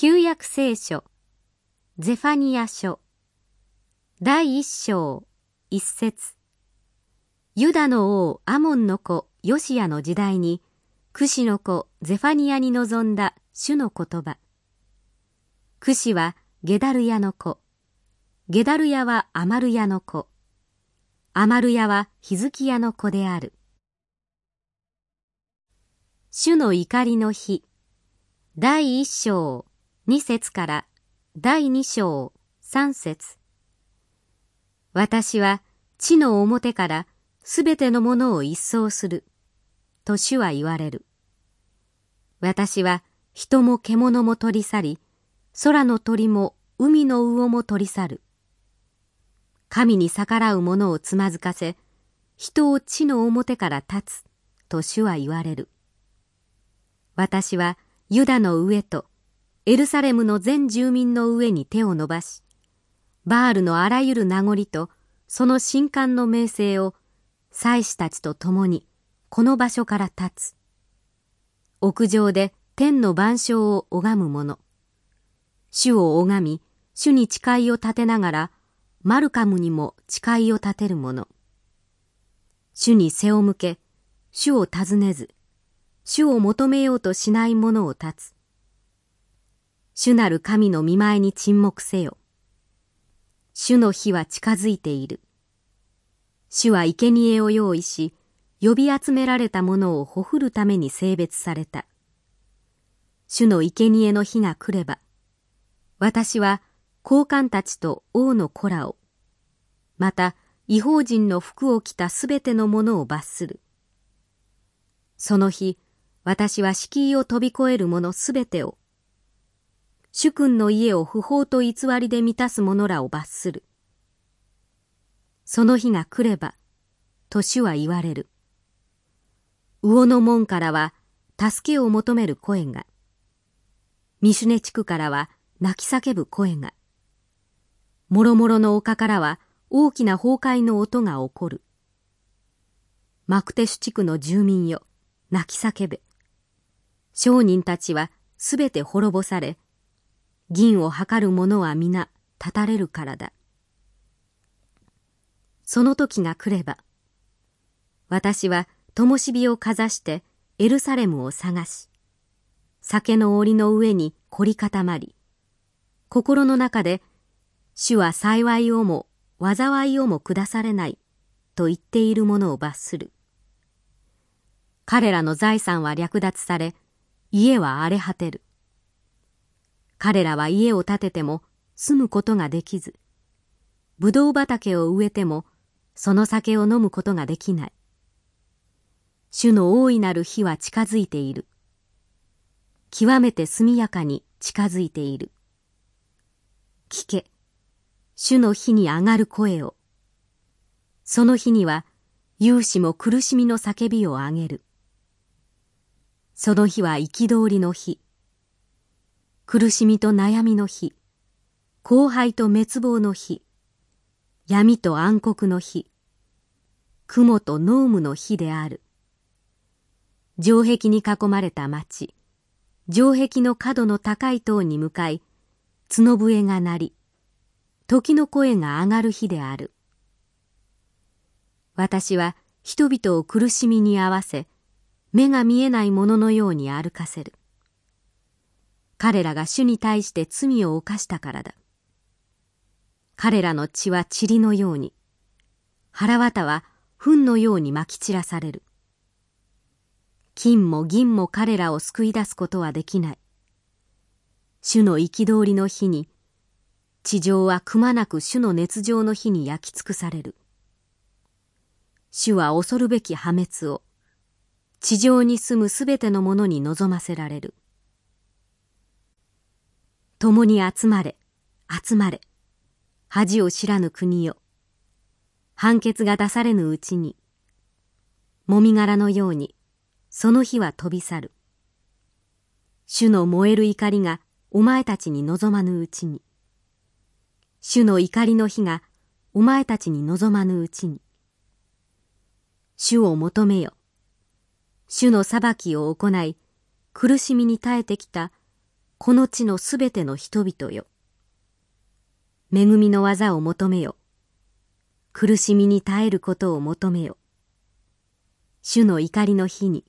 旧約聖書ゼファニア書第一章一節。ユダの王アモンの子ヨシアの時代にクシの子ゼファニアに臨んだ主の言葉。クシはゲダルヤの子。ゲダルヤはアマルヤの子。アマルヤはヒズキヤの子である。主の怒りの日。第一章二節から第二章三節。私は地の表からすべてのものを一掃する。と主は言われる。私は人も獣も取り去り空の鳥も海の魚も取り去る。神に逆らう者をつまずかせ人を地の表から立つ。と主は言われる。私はユダの上とエルサレムの全住民の上に手を伸ばしバールのあらゆる名残とその神官の名声を祭司たちと共にこの場所から立つ。屋上で天の万象を拝む者。主を拝み主に誓いを立てながらマルカムにも誓いを立てる者。主に背を向け主を尋ねず主を求めようとしない者を立つ。主なる神の見前に沈黙せよ。主の日は近づいている。主は生贄を用意し、呼び集められた者をほふるために性別された。主の生贄の日が来れば、私は高官たちと王の子らを、また違法人の服を着たすべての者を罰する。その日、私は敷居を飛び越える者すべてを、主君の家を不法と偽りで満たす者らを罰する。その日が来れば、と主は言われる。魚の門からは助けを求める声が、三種地区からは泣き叫ぶ声が、もろもろの丘からは大きな崩壊の音が起こる。マクテシュ地区の住民よ、泣き叫べ。商人たちはすべて滅ぼされ、銀を測る者は皆立たれるからだ。その時が来れば、私は灯火をかざしてエルサレムを探し、酒の檻の上に凝り固まり、心の中で、主は幸いをも災いをも下されないと言っている者を罰する。彼らの財産は略奪され、家は荒れ果てる。彼らは家を建てても住むことができず、ぶどう畑を植えてもその酒を飲むことができない。主の大いなる日は近づいている。極めて速やかに近づいている。聞け、主の日に上がる声を。その日には、勇士も苦しみの叫びを上げる。その日は憤りの日。苦しみと悩みの日。荒廃と滅亡の日。闇と暗黒の日。雲と濃霧の日である。城壁に囲まれた町。城壁の角の高い塔に向かい、角笛が鳴り、時の声が上がる日である。私は人々を苦しみに合わせ、目が見えないもののように歩かせる。彼らが主に対して罪を犯したからだ。彼らの血は塵のように、腹渡は糞のようにまき散らされる。金も銀も彼らを救い出すことはできない。主の憤りの日に、地上はくまなく主の熱情の日に焼き尽くされる。主は恐るべき破滅を、地上に住むすべてのものに望ませられる。共に集まれ、集まれ。恥を知らぬ国よ。判決が出されぬうちに、もみ殻のように、その日は飛び去る。主の燃える怒りがお前たちに望まぬうちに。主の怒りの日がお前たちに望まぬうちに。主を求めよ。主の裁きを行い、苦しみに耐えてきたこの地のすべての人々よ。恵みの技を求めよ。苦しみに耐えることを求めよ。主の怒りの日に、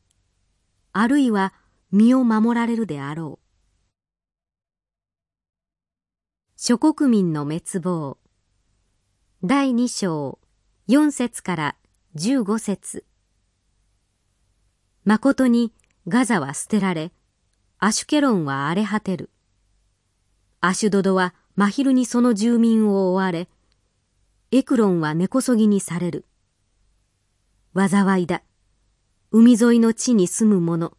あるいは身を守られるであろう。諸国民の滅亡第二章四節から十五節誠にガザは捨てられ、アシュケロンは荒れ果てる。アシュドドは真昼にその住民を追われ、エクロンは根こそぎにされる。災いだ。海沿いの地に住む者、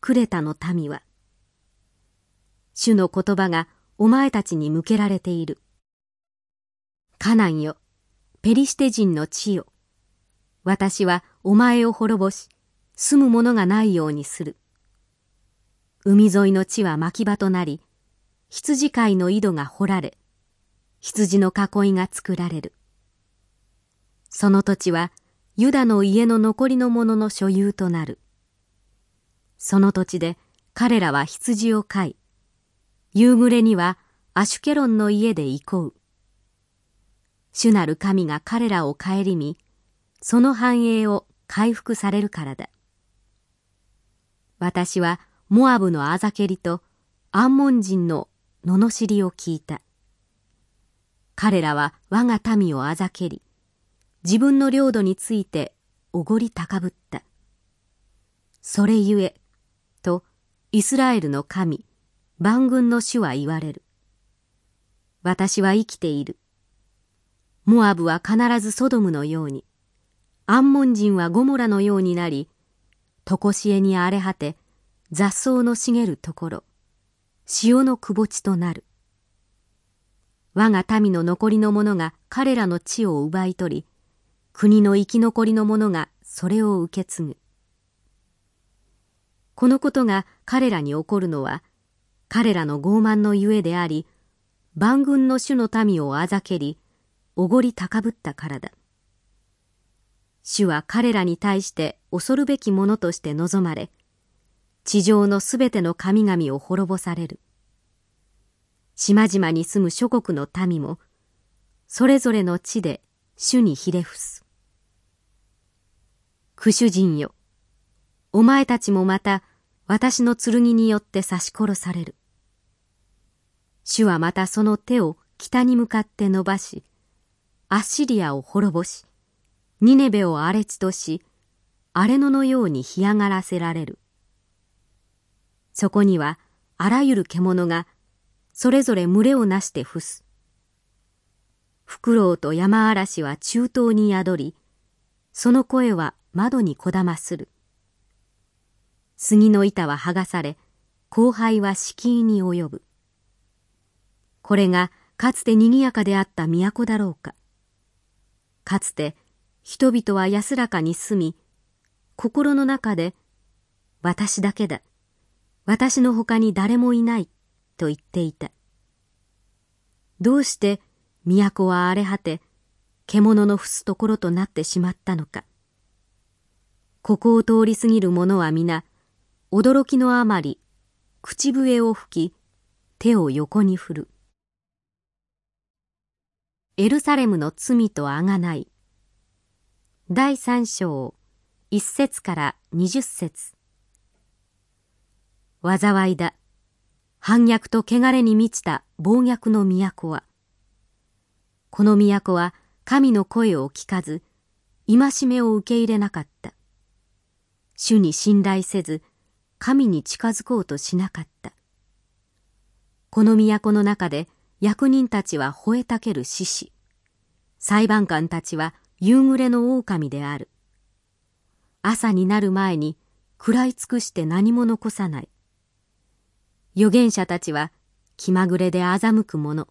クレタの民は。主の言葉がお前たちに向けられている。カナンよ、ペリシテ人の地よ。私はお前を滅ぼし、住むものがないようにする。海沿いの地は牧場となり、羊飼いの井戸が掘られ、羊の囲いが作られる。その土地はユダの家の残りの者の所有となる。その土地で彼らは羊を飼い、夕暮れにはアシュケロンの家で憩う。主なる神が彼らを顧み、その繁栄を回復されるからだ。私はモアブのあざけりとアンモン人の罵りを聞いた。彼らは我が民をあざけり、自分の領土についておごり高ぶった。それゆえ、とイスラエルの神、万軍の主は言われる。私は生きている。モアブは必ずソドムのように、アンモン人はゴモラのようになり、とこしえに荒れ果て、雑草の茂るところ、潮のくぼ地となる。我が民の残りの者が彼らの地を奪い取り、国の生き残りの者がそれを受け継ぐ。このことが彼らに起こるのは、彼らの傲慢のゆえであり、万軍の主の民をあざけり、おごり高ぶったからだ。主は彼らに対して恐るべきものとして望まれ、地上のすべての神々を滅ぼされる。島々に住む諸国の民も、それぞれの地で主にひれ伏す。苦主人よ、お前たちもまた私の剣によって刺し殺される。主はまたその手を北に向かって伸ばし、アッシリアを滅ぼし、ニネベを荒れ地とし、荒れ野のように干上がらせられる。そこにはあらゆる獣がそれぞれ群れをなして伏す。フクロウと山嵐は中東に宿り、その声は窓にこだまする。杉の板は剥がされ、後輩は敷居に及ぶ。これがかつて賑やかであった都だろうか。かつて人々は安らかに住み、心の中で、私だけだ。私の他に誰もいないと言っていた。どうして都は荒れ果て、獣の伏すところとなってしまったのか。ここを通り過ぎる者は皆、驚きのあまり、口笛を吹き、手を横に振る。エルサレムの罪とあがない。第三章、一節から二十節。災いだ。反逆と汚れに満ちた暴虐の都は。この都は神の声を聞かず、戒めを受け入れなかった。主に信頼せず、神に近づこうとしなかった。この都の中で役人たちは吠えたける獅子。裁判官たちは夕暮れの狼である。朝になる前に食らい尽くして何も残さない。預言者たちは気まぐれで欺く者。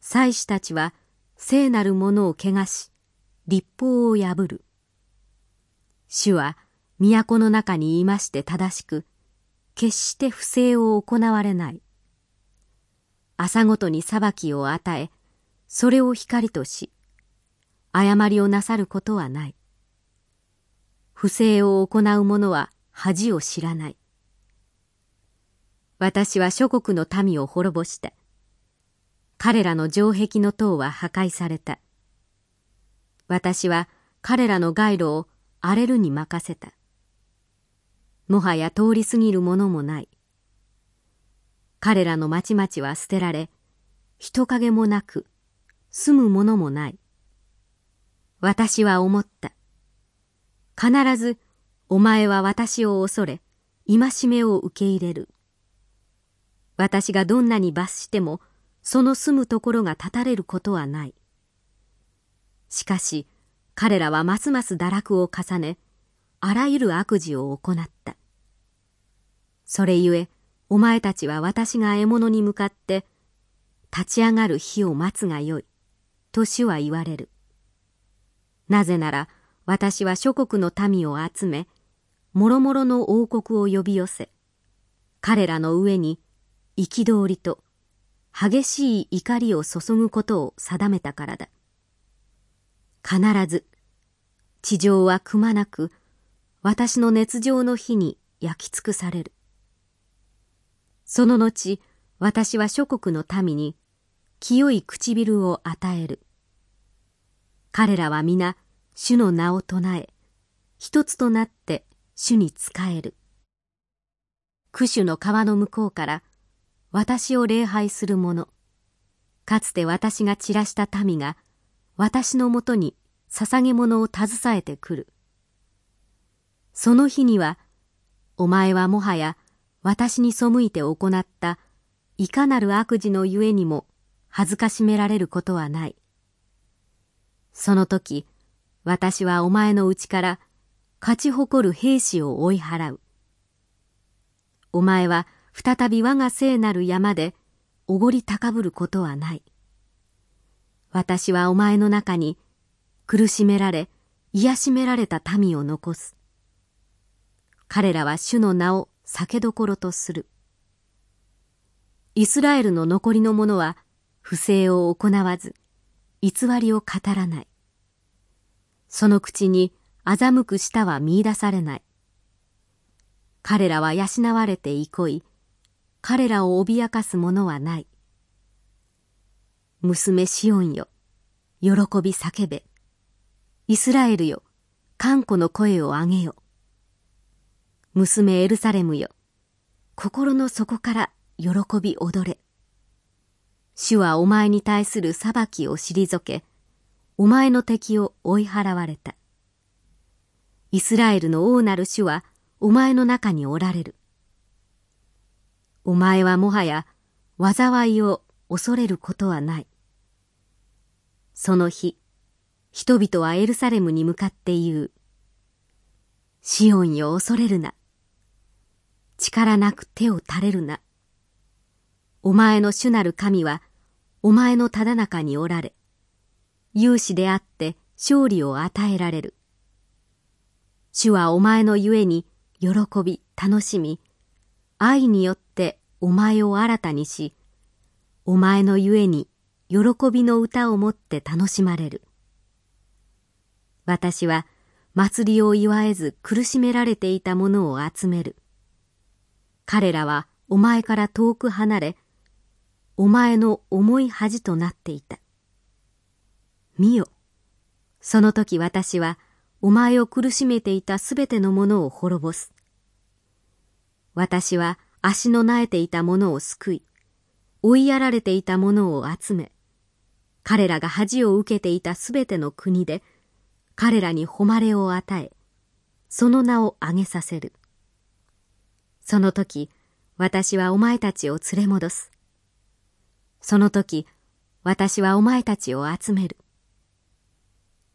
祭司たちは聖なるものを汚し、立法を破る。主は都の中にいまして正しく、決して不正を行われない。朝ごとに裁きを与え、それを光とし、誤りをなさることはない。不正を行う者は恥を知らない。私は諸国の民を滅ぼした。彼らの城壁の塔は破壊された。私は彼らの街路を荒れるに任せた。もはや通り過ぎるものもない。彼らの町々は捨てられ、人影もなく、住むものもない。私は思った。必ずお前は私を恐れ、戒めを受け入れる。私がどんなに罰しても、その住むところが断たれることはない。しかし、彼らはますます堕落を重ね、あらゆる悪事を行った。それゆえ、お前たちは私が獲物に向かって、立ち上がる日を待つがよい、と主は言われる。なぜなら、私は諸国の民を集め、もろもろの王国を呼び寄せ、彼らの上に憤りと激しい怒りを注ぐことを定めたからだ。必ず、地上はくまなく、私の熱情の火に焼き尽くされる。その後、私は諸国の民に清い唇を与える。彼らは皆、主の名を唱え、一つとなって主に仕える。クシュの川の向こうから私を礼拝する者、かつて私が散らした民が私のもとに捧げ物を携えてくる。その日には、お前はもはや私に背いて行ったいかなる悪事のゆえにも恥ずかしめられることはない。その時、私はお前のうちから勝ち誇る兵士を追い払う。お前は再び我が聖なる山でおごり高ぶることはない。私はお前の中に苦しめられ、癒しめられた民を残す。彼らは主の名を酒どころとする。イスラエルの残りの者は不正を行わず、偽りを語らない。その口に欺く舌は見出されない。彼らは養われて憩い、彼らを脅かすものはない。娘シオンよ、喜び叫べ。イスラエルよ、看護の声を上げよ。娘エルサレムよ、心の底から喜び踊れ。主はお前に対する裁きを退け、お前の敵を追い払われた。イスラエルの王なる主はお前の中におられる。お前はもはや災いを恐れることはない。その日、人々はエルサレムに向かって言う。シオンよ恐れるな。力なく手を垂れるな。お前の主なる神は、お前のただ中におられ、勇士であって勝利を与えられる。主はお前のゆえに喜び、楽しみ、愛によってお前を新たにし、お前のゆえに喜びの歌をもって楽しまれる。私は祭りを祝えず苦しめられていた者を集める。彼らはお前から遠く離れ、お前の重い恥となっていた。見よ。その時私は、お前を苦しめていたすべてのものを滅ぼす。私は足の苗えていたものを救い、追いやられていたものを集め、彼らが恥を受けていたすべての国で、彼らに誉れを与え、その名を挙げさせる。その時、私はお前たちを連れ戻す。その時、私はお前たちを集める。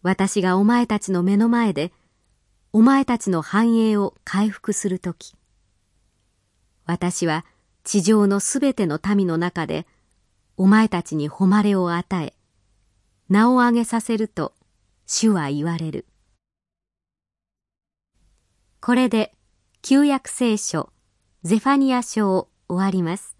私がお前たちの目の前で、お前たちの繁栄を回復する時、私は地上のすべての民の中で、お前たちに誉れを与え、名を上げさせると、主は言われる。これで、旧約聖書ゼファニア書を終わります。